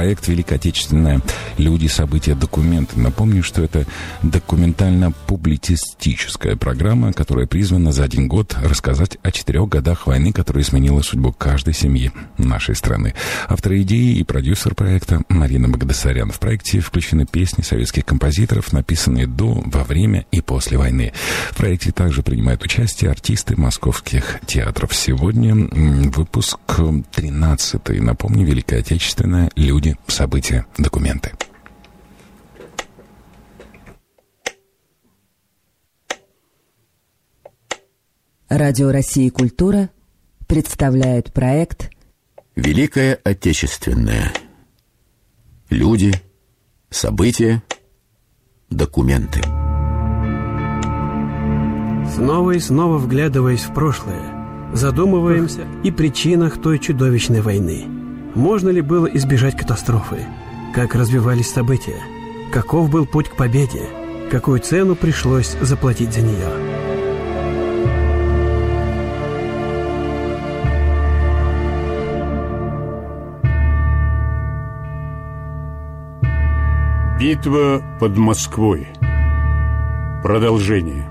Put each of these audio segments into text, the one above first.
проект «Великая Отечественная. Люди, события, документы». Напомню, что это документально-публицистическая программа, которая призвана за один год рассказать о четырех годах войны, которая изменила судьбу каждой семьи нашей страны. Автор идеи и продюсер проекта Марина Багдасарян. В проекте включены песни советских композиторов, написанные до, во время и после войны. В проекте также принимают участие артисты московских театров. Сегодня выпуск 13 Напомню, Великая Отечественная, люди, события, документы. Радио России «Культура» представляет проект «Великая Отечественная. Люди, события, документы». Снова и снова вглядываясь в прошлое, задумываемся и причинах той чудовищной войны. Можно ли было избежать катастрофы? Как развивались события? Каков был путь к победе? Какую цену пришлось заплатить за нее? Битва под Москвой. Продолжение.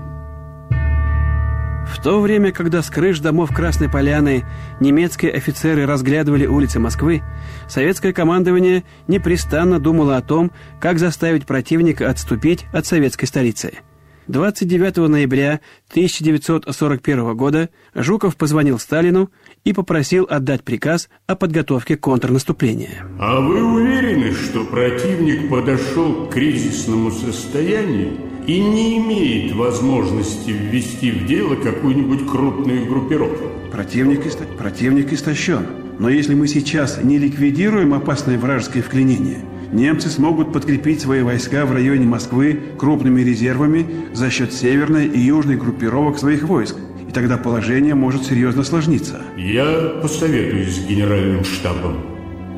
В то время, когда с крыш домов Красной Поляны немецкие офицеры разглядывали улицы Москвы, советское командование непрестанно думало о том, как заставить противника отступить от советской столицы – 29 ноября 1941 года Жуков позвонил Сталину и попросил отдать приказ о подготовке контрнаступления. А вы уверены, что противник подошел к кризисному состоянию и не имеет возможности ввести в дело какую-нибудь крупную группировку? Противник, ист... противник истощен. Но если мы сейчас не ликвидируем опасное вражеское вклинение – немцы смогут подкрепить свои войска в районе Москвы крупными резервами за счет северной и южной группировок своих войск. И тогда положение может серьезно сложниться. Я посоветуюсь с генеральным штабом.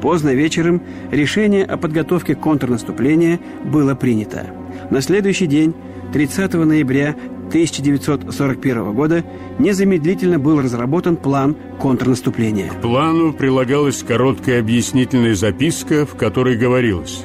Поздно вечером решение о подготовке контрнаступления было принято. На следующий день, 30 ноября 1941 года незамедлительно был разработан план контрнаступления. К плану прилагалась короткая объяснительная записка, в которой говорилось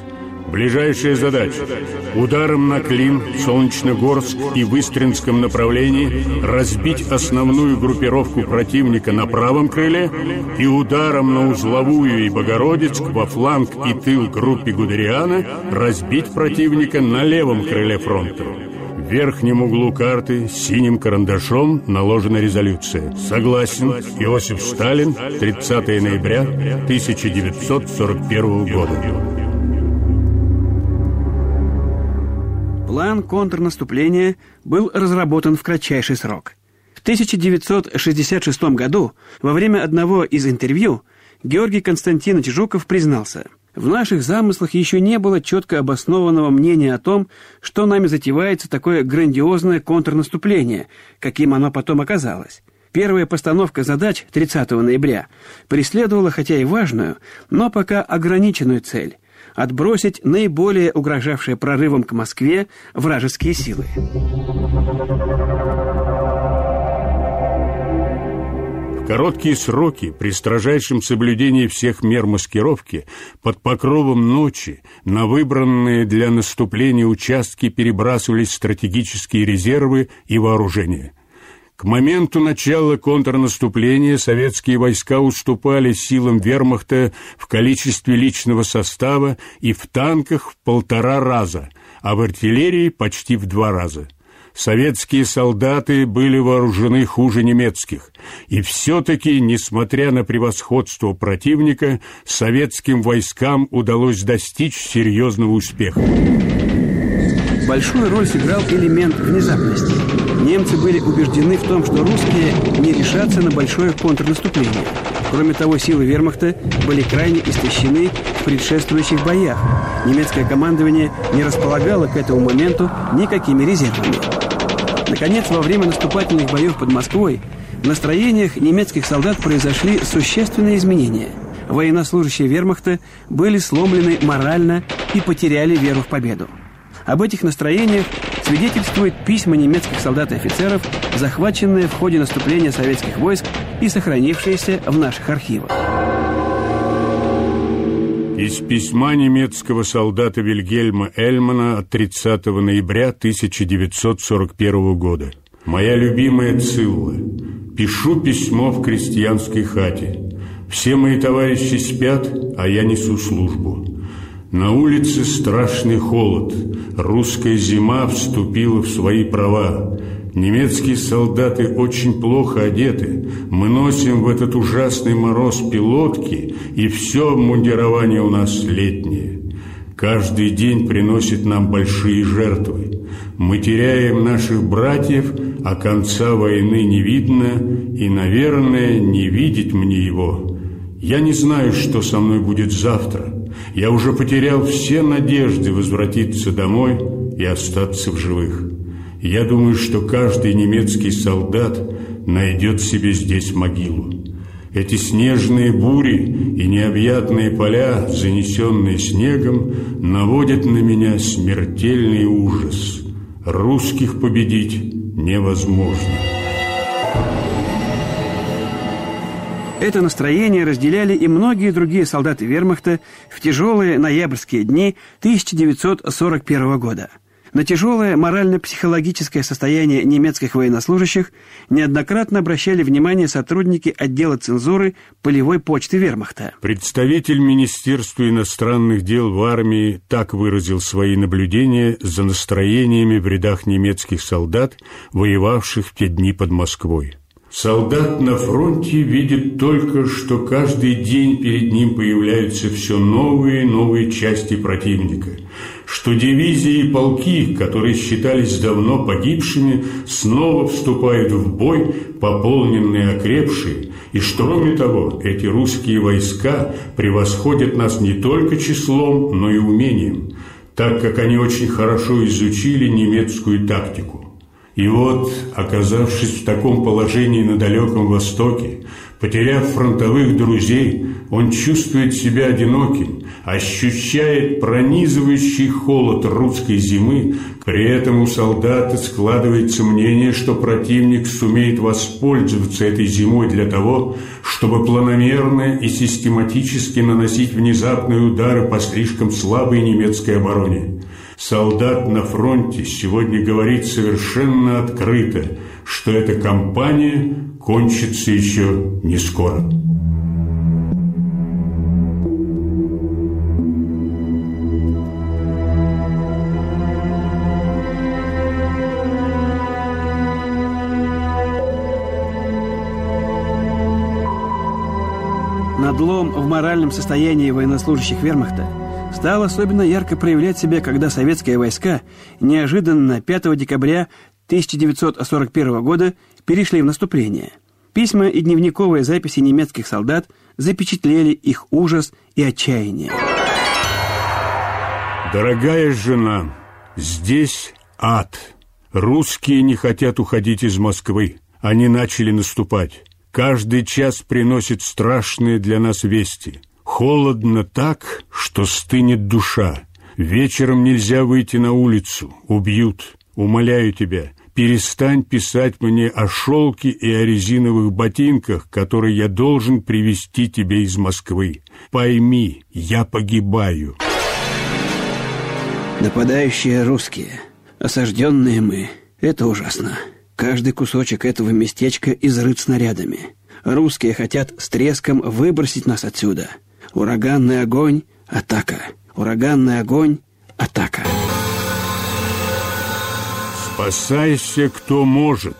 Ближайшая задача – ударом на Клин, Солнечногорск и Выстринском направлении разбить основную группировку противника на правом крыле и ударом на Узловую и Богородицк во фланг и тыл группе Гудериана разбить противника на левом крыле фронта. В верхнем углу карты синим карандашом наложена резолюция. Согласен, Иосиф Сталин, 30 ноября 1941 года. План контрнаступления был разработан в кратчайший срок. В 1966 году, во время одного из интервью, Георгий Константинович Жуков признался – в наших замыслах еще не было четко обоснованного мнения о том, что нами затевается такое грандиозное контрнаступление, каким оно потом оказалось. Первая постановка задач 30 ноября преследовала хотя и важную, но пока ограниченную цель – отбросить наиболее угрожавшие прорывом к Москве вражеские силы. короткие сроки, при строжайшем соблюдении всех мер маскировки, под покровом ночи на выбранные для наступления участки перебрасывались стратегические резервы и вооружения. К моменту начала контрнаступления советские войска уступали силам вермахта в количестве личного состава и в танках в полтора раза, а в артиллерии почти в два раза. Советские солдаты были вооружены хуже немецких, и все-таки, несмотря на превосходство противника, советским войскам удалось достичь серьезного успеха. Большую роль сыграл элемент внезапности. Немцы были убеждены в том, что русские не решатся на большое контрнаступление. Кроме того, силы вермахта были крайне истощены в предшествующих боях. Немецкое командование не располагало к этому моменту никакими резервами. Наконец, во время наступательных боев под Москвой в настроениях немецких солдат произошли существенные изменения. Военнослужащие вермахта были сломлены морально и потеряли веру в победу. Об этих настроениях свидетельствуют письма немецких солдат и офицеров, захваченные в ходе наступления советских войск и сохранившиеся в наших архивах. Из письма немецкого солдата Вильгельма Эльмана от 30 ноября 1941 года. «Моя любимая Цилла, пишу письмо в крестьянской хате. Все мои товарищи спят, а я несу службу. На улице страшный холод. Русская зима вступила в свои права. Немецкие солдаты очень плохо одеты. Мы носим в этот ужасный мороз пилотки, и все обмундирование у нас летнее. Каждый день приносит нам большие жертвы. Мы теряем наших братьев, а конца войны не видно, и, наверное, не видеть мне его. Я не знаю, что со мной будет завтра. Я уже потерял все надежды возвратиться домой и остаться в живых. Я думаю, что каждый немецкий солдат найдет себе здесь могилу. Эти снежные бури и необъятные поля, занесенные снегом, наводят на меня смертельный ужас. Русских победить невозможно. Это настроение разделяли и многие другие солдаты вермахта в тяжелые ноябрьские дни 1941 года. На тяжелое морально-психологическое состояние немецких военнослужащих неоднократно обращали внимание сотрудники отдела цензуры полевой почты вермахта. Представитель Министерства иностранных дел в армии так выразил свои наблюдения за настроениями в рядах немецких солдат, воевавших в те дни под Москвой. Солдат на фронте видит только, что каждый день перед ним появляются все новые и новые части противника, что дивизии и полки, которые считались давно погибшими, снова вступают в бой, пополненные окрепшие, и что, кроме того, эти русские войска превосходят нас не только числом, но и умением, так как они очень хорошо изучили немецкую тактику. И вот, оказавшись в таком положении на Далеком Востоке, потеряв фронтовых друзей, он чувствует себя одиноким, ощущает пронизывающий холод русской зимы, при этом у солдата складывается мнение, что противник сумеет воспользоваться этой зимой для того, чтобы планомерно и систематически наносить внезапные удары по слишком слабой немецкой обороне. Солдат на фронте сегодня говорит совершенно открыто, что эта кампания кончится еще не скоро. Надлом в моральном состоянии военнослужащих вермахта – стал особенно ярко проявлять себя, когда советские войска неожиданно 5 декабря 1941 года перешли в наступление. Письма и дневниковые записи немецких солдат запечатлели их ужас и отчаяние. Дорогая жена, здесь ад. Русские не хотят уходить из Москвы. Они начали наступать. Каждый час приносит страшные для нас вести. Холодно так, что стынет душа. Вечером нельзя выйти на улицу, убьют. Умоляю тебя, перестань писать мне о шелке и о резиновых ботинках, которые я должен привезти тебе из Москвы. Пойми, я погибаю. Нападающие русские, осажденные мы. Это ужасно. Каждый кусочек этого местечка изрыт снарядами. Русские хотят с треском выбросить нас отсюда. Ураганный огонь, атака. Ураганный огонь, атака. Спасайся, кто может.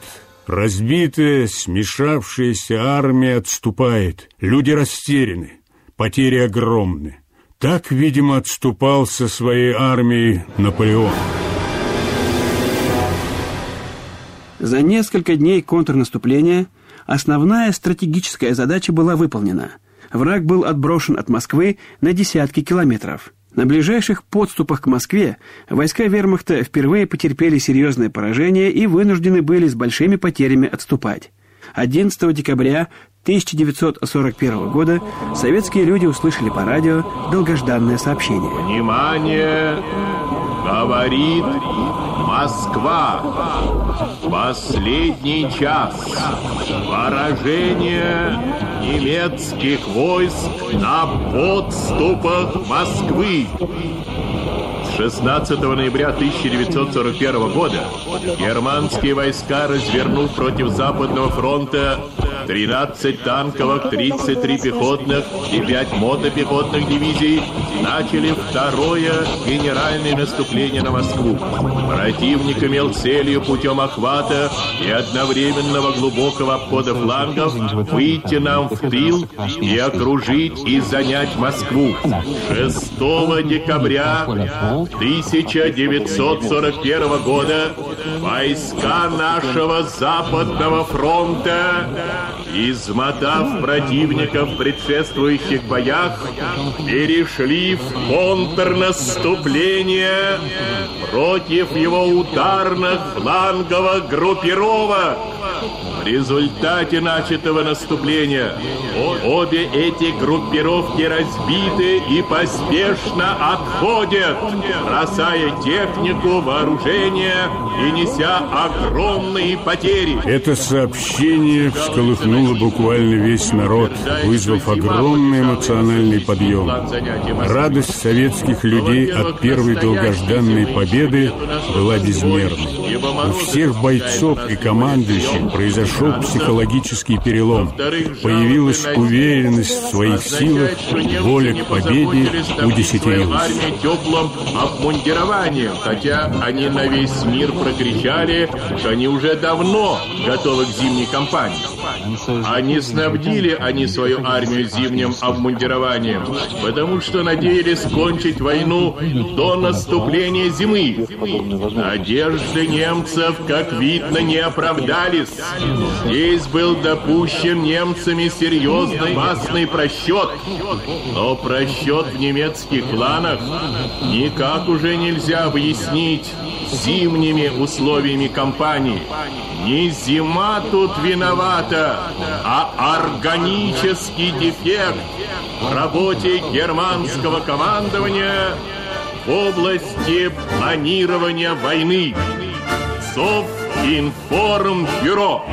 Разбитая, смешавшаяся армия отступает. Люди растеряны. Потери огромны. Так, видимо, отступал со своей армией Наполеон. За несколько дней контрнаступления основная стратегическая задача была выполнена – враг был отброшен от Москвы на десятки километров. На ближайших подступах к Москве войска вермахта впервые потерпели серьезное поражение и вынуждены были с большими потерями отступать. 11 декабря 1941 года советские люди услышали по радио долгожданное сообщение. Внимание! Говорит Москва. Последний час. Поражение немецких войск на подступах Москвы. 16 ноября 1941 года германские войска, развернув против Западного фронта 13 танковых, 33 пехотных и 5 мотопехотных дивизий, начали второе генеральное наступление на Москву. Противник имел целью путем охвата и одновременного глубокого обхода флангов выйти нам в тыл и окружить и занять Москву. 6 декабря 1941 года войска нашего Западного фронта, измотав противника в предшествующих боях, перешли в контрнаступление против его ударных фланговых группировок. В результате начатого наступления обе эти группировки разбиты и поспешно отходят, бросая технику, вооружение и неся огромные потери. Это сообщение всколыхнуло буквально весь народ, вызвав огромный эмоциональный подъем. Радость советских людей от первой долгожданной победы была безмерной. У всех бойцов и командующих произошел психологический перелом. Появилась уверенность в своих силах, воля к победе удесятерилась. теплым обмундированием, хотя они на весь мир прокричали, что они уже давно готовы к зимней кампании. Они снабдили они свою армию зимним обмундированием, потому что надеялись кончить войну до наступления зимы. Надежды немцев, как видно, не оправдались. Здесь был допущен немцами серьезный опасный просчет. Но просчет в немецких планах никак уже нельзя объяснить зимними условиями кампании. Не зима тут виновата, а органический дефект в работе германского командования в области планирования войны. Совинформбюро.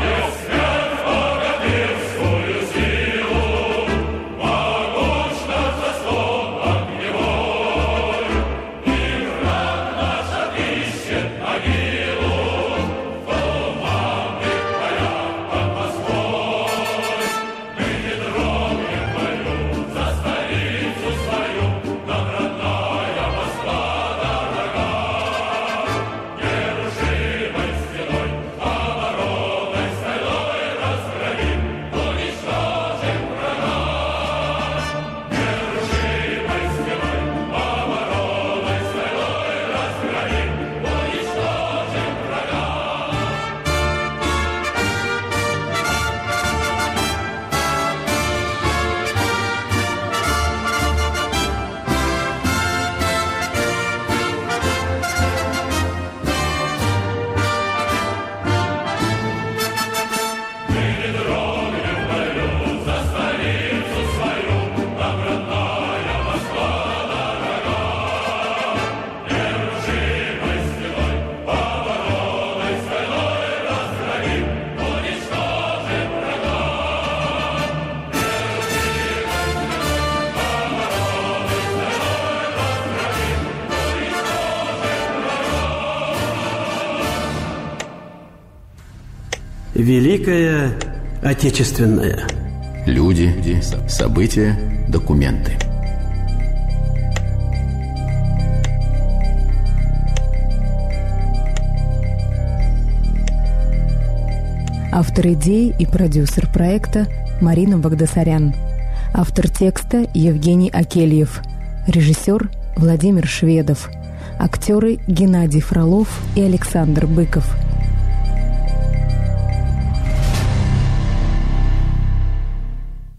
Великая Отечественная. Люди, события, документы. Автор идеи и продюсер проекта Марина Багдасарян. Автор текста Евгений Акельев. Режиссер Владимир Шведов. Актеры Геннадий Фролов и Александр Быков –